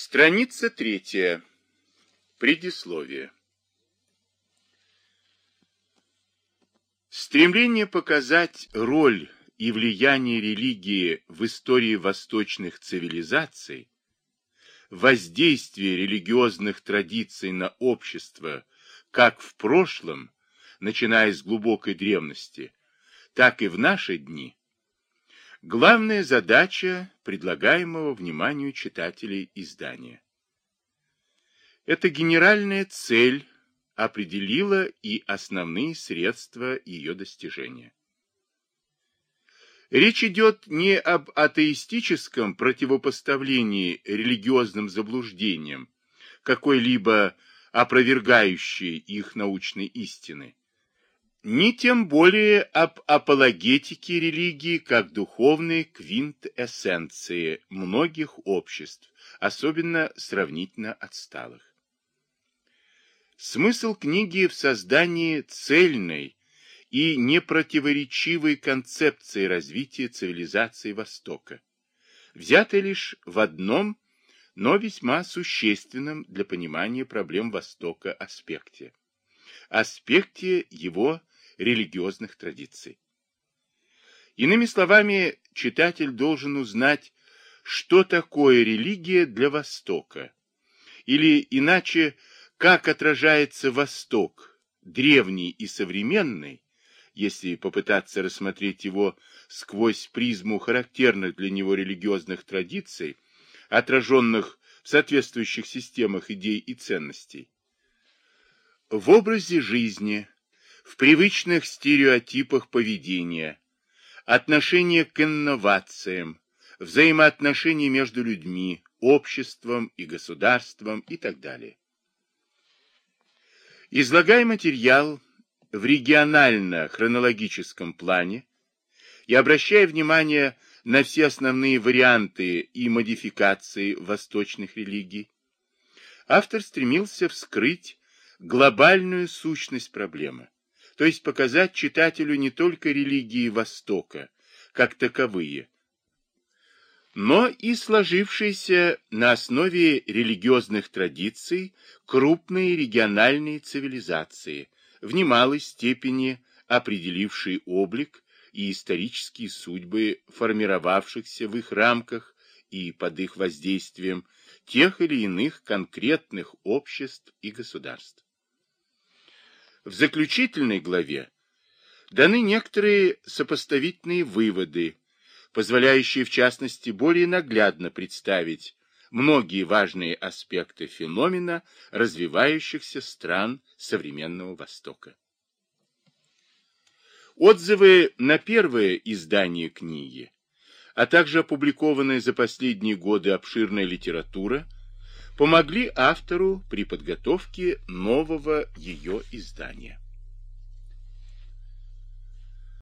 Страница третья. Предисловие. Стремление показать роль и влияние религии в истории восточных цивилизаций, воздействие религиозных традиций на общество как в прошлом, начиная с глубокой древности, так и в наши дни, главная задача предлагаемого вниманию читателей издания. Эта генеральная цель определила и основные средства ее достижения. Речь идет не об атеистическом противопоставлении религиозным заблуждениям, какой-либо опровергающей их научной истины, ни тем более об апологетике религии как духовной квинтэссенции многих обществ, особенно сравнительно отсталых. Смысл книги в создании цельной и непротиворечивой концепции развития цивилизации Востока, взятой лишь в одном, но весьма существенном для понимания проблем Востока аспекте аспекте его религиозных традиций. Иными словами, читатель должен узнать, что такое религия для Востока, или иначе, как отражается Восток, древний и современный, если попытаться рассмотреть его сквозь призму характерных для него религиозных традиций, отраженных в соответствующих системах идей и ценностей. В образе жизни, в привычных стереотипах поведения, отношение к инновациям, взаимоотношения между людьми, обществом и государством и так далее. Излагая материал в регионально-хронологическом плане и обращая внимание на все основные варианты и модификации восточных религий, автор стремился вскрыть глобальную сущность проблемы то есть показать читателю не только религии Востока, как таковые, но и сложившиеся на основе религиозных традиций крупные региональные цивилизации, в немалой степени определившие облик и исторические судьбы формировавшихся в их рамках и под их воздействием тех или иных конкретных обществ и государств. В заключительной главе даны некоторые сопоставительные выводы, позволяющие в частности более наглядно представить многие важные аспекты феномена развивающихся стран современного Востока. Отзывы на первое издание книги, а также опубликованная за последние годы обширная литература – помогли автору при подготовке нового ее издания.